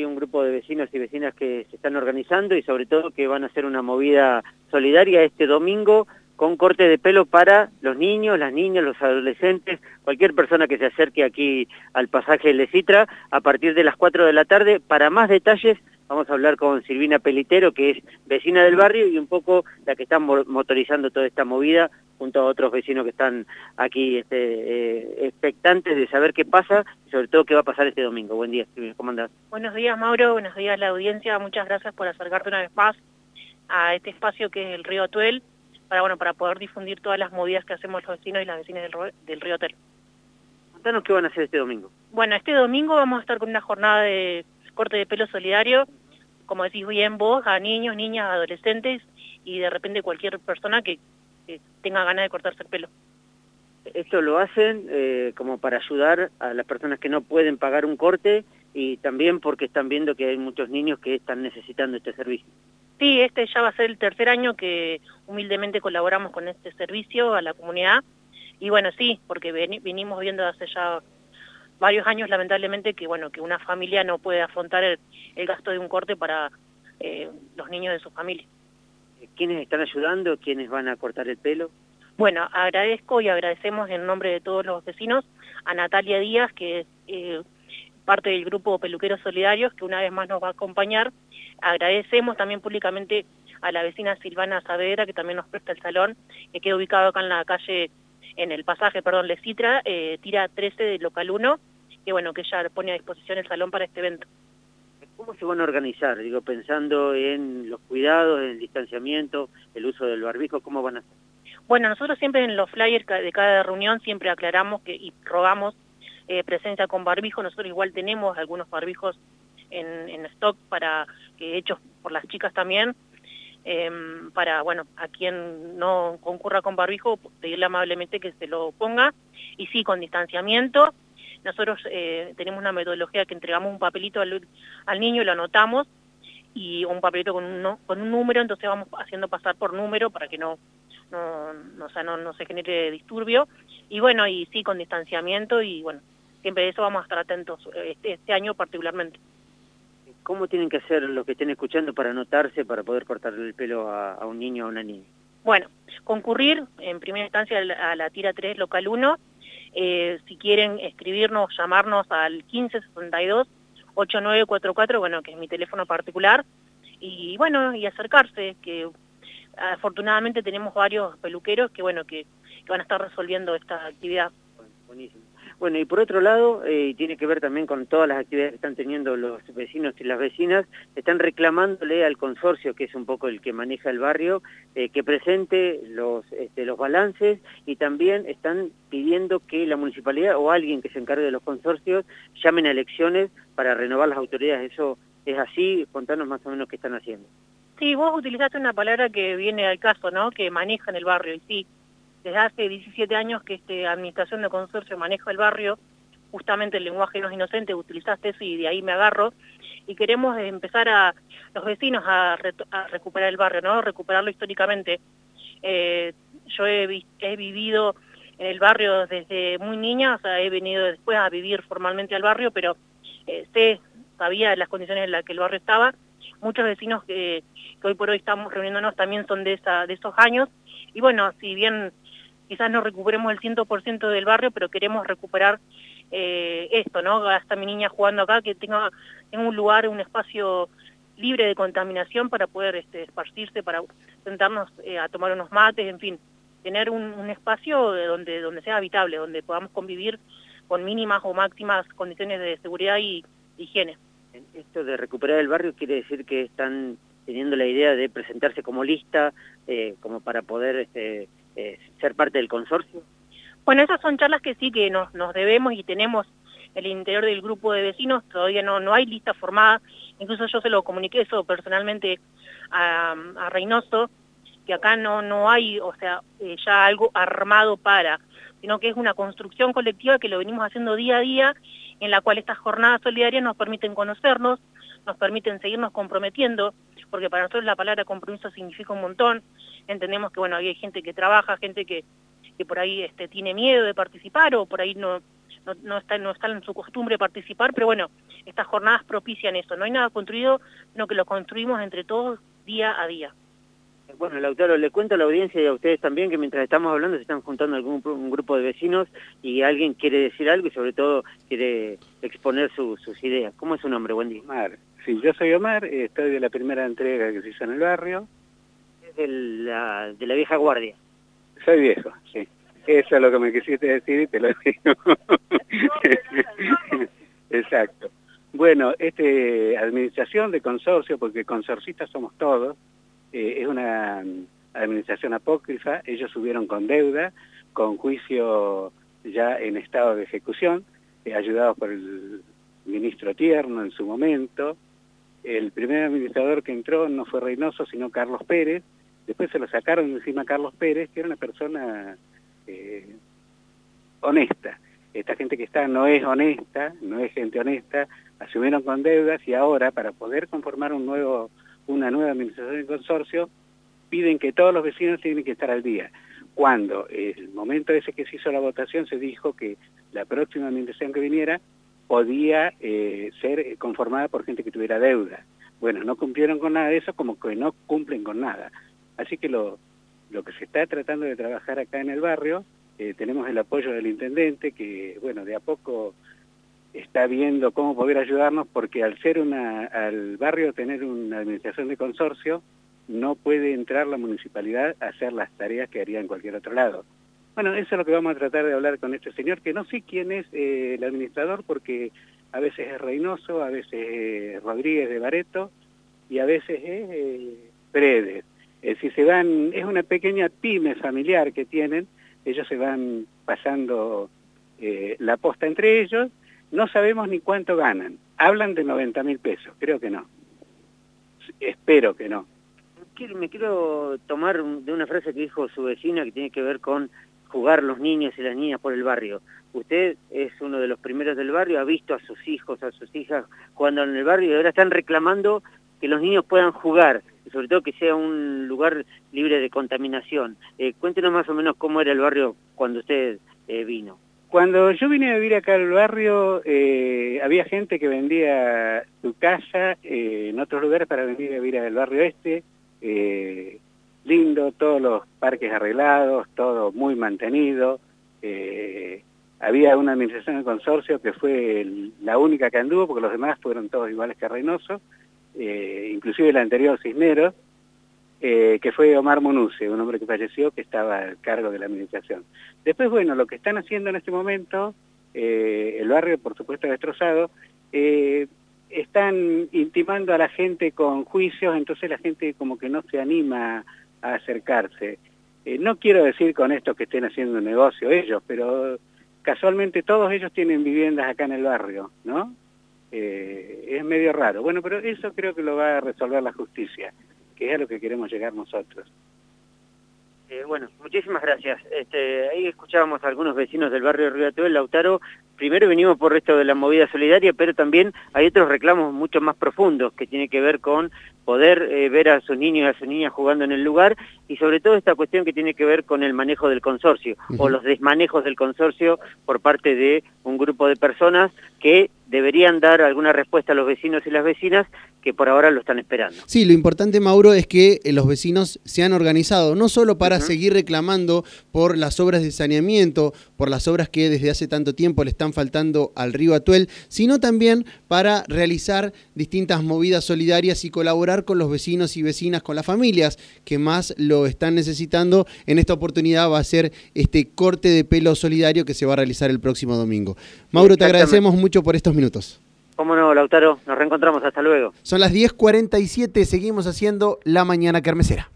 hay un grupo de vecinos y vecinas que se están organizando y sobre todo que van a hacer una movida solidaria este domingo con corte de pelo para los niños, las niñas, los adolescentes, cualquier persona que se acerque aquí al pasaje de Citra a partir de las 4 de la tarde. Para más detalles vamos a hablar con Silvina Pelitero, que es vecina del barrio y un poco la que está motorizando toda esta movida junto a otros vecinos que están aquí este, eh, expectantes de saber qué pasa y sobre todo qué va a pasar este domingo. Buen día, Silvina, ¿cómo andás? Buenos días, Mauro, buenos días la audiencia, muchas gracias por acercarte una vez más a este espacio que es el río Atuel para bueno para poder difundir todas las movidas que hacemos los vecinos y las vecinas del, Río Hotel. Contanos qué van a hacer este domingo. Bueno, este domingo vamos a estar con una jornada de corte de pelo solidario, como decís bien vos, a niños, niñas, adolescentes y de repente cualquier persona que, tenga ganas de cortarse el pelo. Esto lo hacen eh, como para ayudar a las personas que no pueden pagar un corte y también porque están viendo que hay muchos niños que están necesitando este servicio. Sí, este ya va a ser el tercer año que humildemente colaboramos con este servicio a la comunidad. Y bueno, sí, porque venimos viendo hace ya varios años lamentablemente que bueno que una familia no puede afrontar el, gasto de un corte para eh, los niños de su familia. ¿Quiénes están ayudando? ¿Quiénes van a cortar el pelo? Bueno, agradezco y agradecemos en nombre de todos los vecinos a Natalia Díaz, que es eh, parte del grupo Peluqueros Solidarios, que una vez más nos va a acompañar Agradecemos también públicamente a la vecina Silvana Saavedra, que también nos presta el salón, que queda ubicado acá en la calle, en el pasaje, perdón, Lecitra, eh, tira 13 del local 1, que bueno, que ella pone a disposición el salón para este evento. ¿Cómo se van a organizar? Digo, pensando en los cuidados, en el distanciamiento, el uso del barbijo, ¿cómo van a hacer? Bueno, nosotros siempre en los flyers de cada reunión siempre aclaramos que y rogamos eh, presencia con barbijo. Nosotros igual tenemos algunos barbijos en, stock para que hechos por las chicas también, em, para, bueno, a quien no concurra con barbijo, pedirle amablemente que se lo ponga, y sí, con distanciamiento. Nosotros eh, tenemos una metodología que entregamos un papelito al, al niño lo anotamos, y un papelito con un, con un número, entonces vamos haciendo pasar por número para que no, no, no, o sea, no, no se genere disturbio. Y bueno, y sí, con distanciamiento y bueno, siempre de eso vamos a estar atentos este, este año particularmente. ¿Cómo tienen que hacer los que estén escuchando para anotarse, para poder cortarle el pelo a, un niño o a una niña? Bueno, concurrir en primera instancia a la, tira 3 local 1. Eh, si quieren escribirnos, llamarnos al 1562 8944, bueno, que es mi teléfono particular, y bueno, y acercarse, que afortunadamente tenemos varios peluqueros que bueno, que, que van a estar resolviendo esta actividad. Buenísimo. Bueno, y por otro lado, eh, tiene que ver también con todas las actividades que están teniendo los vecinos y las vecinas, están reclamándole al consorcio, que es un poco el que maneja el barrio, eh, que presente los, este, los balances y también están pidiendo que la municipalidad o alguien que se encargue de los consorcios llamen a elecciones para renovar las autoridades. ¿Eso es así? Contanos más o menos qué están haciendo. Sí, vos utilizaste una palabra que viene al caso, ¿no? Que manejan el barrio, y sí, desde hace 17 años que este Administración de Consorcio maneja el barrio, justamente el lenguaje no es inocente, utilizaste eso y de ahí me agarro, y queremos empezar a los vecinos a, recuperar el barrio, ¿no? recuperarlo históricamente. Eh, yo he, vivido en el barrio desde muy niña, o sea, he venido después a vivir formalmente al barrio, pero eh, sé, sabía las condiciones en las que el barrio estaba. Muchos vecinos que, que hoy por hoy estamos reuniéndonos también son de, esa, de esos años. Y bueno, si bien quizás no recuperemos el 100% del barrio, pero queremos recuperar eh, esto, ¿no? Hasta mi niña jugando acá, que tenga, en un lugar, un espacio libre de contaminación para poder este, esparcirse, para sentarnos eh, a tomar unos mates, en fin, tener un, espacio donde, donde sea habitable, donde podamos convivir con mínimas o máximas condiciones de seguridad y higiene. Esto de recuperar el barrio quiere decir que están teniendo la idea de presentarse como lista, eh, como para poder este, eh, ser parte del consorcio? Bueno, esas son charlas que sí que nos, nos debemos y tenemos el interior del grupo de vecinos, todavía no, no hay lista formada, incluso yo se lo comuniqué eso personalmente a, a Reynoso, que acá no, no hay, o sea, eh, ya algo armado para, sino que es una construcción colectiva que lo venimos haciendo día a día, en la cual estas jornadas solidarias nos permiten conocernos, nos permiten seguirnos comprometiendo, porque para nosotros la palabra compromiso significa un montón, entendemos que bueno, hay gente que trabaja, gente que, que por ahí este, tiene miedo de participar o por ahí no, no, no, está, no está en su costumbre participar, pero bueno, estas jornadas propician eso. No hay nada construido, sino que lo construimos entre todos día a día. Bueno, Lautaro, le cuento a la audiencia y a ustedes también que mientras estamos hablando se están juntando algún un grupo de vecinos y alguien quiere decir algo y sobre todo quiere exponer sus ideas. ¿Cómo es su nombre, Wendy? Omar. Sí, yo soy Omar, estoy de la primera entrega que se hizo en el barrio. Es de la, de la vieja guardia. Soy viejo, sí. Eso es lo que me quisiste decir y te lo digo. Exacto. Bueno, este administración de consorcio, porque consorcistas somos todos, eh, es una administración apócrifa, ellos subieron con deuda, con juicio ya en estado de ejecución, eh, ayudados por el ministro Tierno en su momento. El primer administrador que entró no fue Reynoso, sino Carlos Pérez. Después se lo sacaron encima Carlos Pérez, que era una persona eh, honesta. Esta gente que está no es honesta, no es gente honesta, asumieron con deudas y ahora para poder conformar un nuevo, una nueva administración de consorcio, piden que todos los vecinos tienen que estar al día. Cuando el momento ese que se hizo la votación se dijo que la próxima administración que viniera podía eh, ser conformada por gente que tuviera deuda. Bueno, no cumplieron con nada de eso, como que no cumplen con nada. Así que lo, lo que se está tratando de trabajar acá en el barrio, eh, tenemos el apoyo del intendente, que, bueno, de a poco está viendo cómo poder ayudarnos, porque al ser una, al barrio tener una administración de consorcio, no puede entrar la municipalidad a hacer las tareas que haría en cualquier otro lado. Bueno, eso es lo que vamos a tratar de hablar con este señor, que no sé quién es eh, el administrador, porque a veces es Reynoso, a veces es Rodríguez de Bareto, y a veces es eh. Eh, si se van, es una pequeña pyme familiar que tienen, ellos se van pasando eh, la posta entre ellos, no sabemos ni cuánto ganan. Hablan de 90 mil pesos, creo que no. Espero que no. me quiero tomar de una frase que dijo su vecina que tiene que ver con jugar los niños y las niñas por el barrio. Usted es uno de los primeros del barrio, ha visto a sus hijos, a sus hijas jugando en el barrio y ahora están reclamando que los niños puedan jugar sobre todo que sea un lugar libre de contaminación. Eh, cuéntenos más o menos cómo era el barrio cuando usted eh, vino. Cuando yo vine a vivir acá al barrio, eh, había gente que vendía su casa en otros lugares para venir a vivir al barrio este. lindo, todos los parques arreglados, todo muy mantenido. había una administración de consorcio que fue la única que anduvo, porque los demás fueron todos iguales que Reynoso eh, inclusive el anterior Cisneros, eh, que fue Omar Monuce, un hombre que falleció que estaba al cargo de la administración. Después, bueno, lo que están haciendo en este momento, eh, el barrio por supuesto destrozado, eh, están intimando a la gente con juicios, entonces la gente como que no se anima a acercarse. no quiero decir con esto que estén haciendo un negocio ellos, pero casualmente todos ellos tienen viviendas acá en el barrio, ¿no? Eh, es medio raro. Bueno, pero eso creo que lo va a resolver la justicia, que es a lo que queremos llegar nosotros. Eh, bueno, muchísimas gracias. Este, ahí escuchábamos a algunos vecinos del barrio de Río el Lautaro. Primero venimos por esto de la movida solidaria, pero también hay otros reclamos mucho más profundos que tiene que ver con poder eh, ver a sus niños y a sus niñas jugando en el lugar y sobre todo esta cuestión que tiene que ver con el manejo del consorcio o los desmanejos del consorcio por parte de un grupo de personas que deberían dar alguna respuesta a los vecinos y las vecinas que por ahora lo están esperando. Sí, lo importante, Mauro, es que eh, los vecinos se han organizado, no solo para seguir reclamando por las obras de saneamiento, por las obras que desde hace tanto tiempo le están faltando al río Atuel, sino también para realizar distintas movidas solidarias y colaborar con los vecinos y vecinas, con las familias que más lo están necesitando. En esta oportunidad va a ser este corte de pelo solidario que se va a realizar el próximo domingo. Mauro, te agradecemos mucho por estos minutos. Cómo no, Lautaro, nos reencontramos, hasta luego. Son las 10.47, seguimos haciendo La Mañana Carmesera.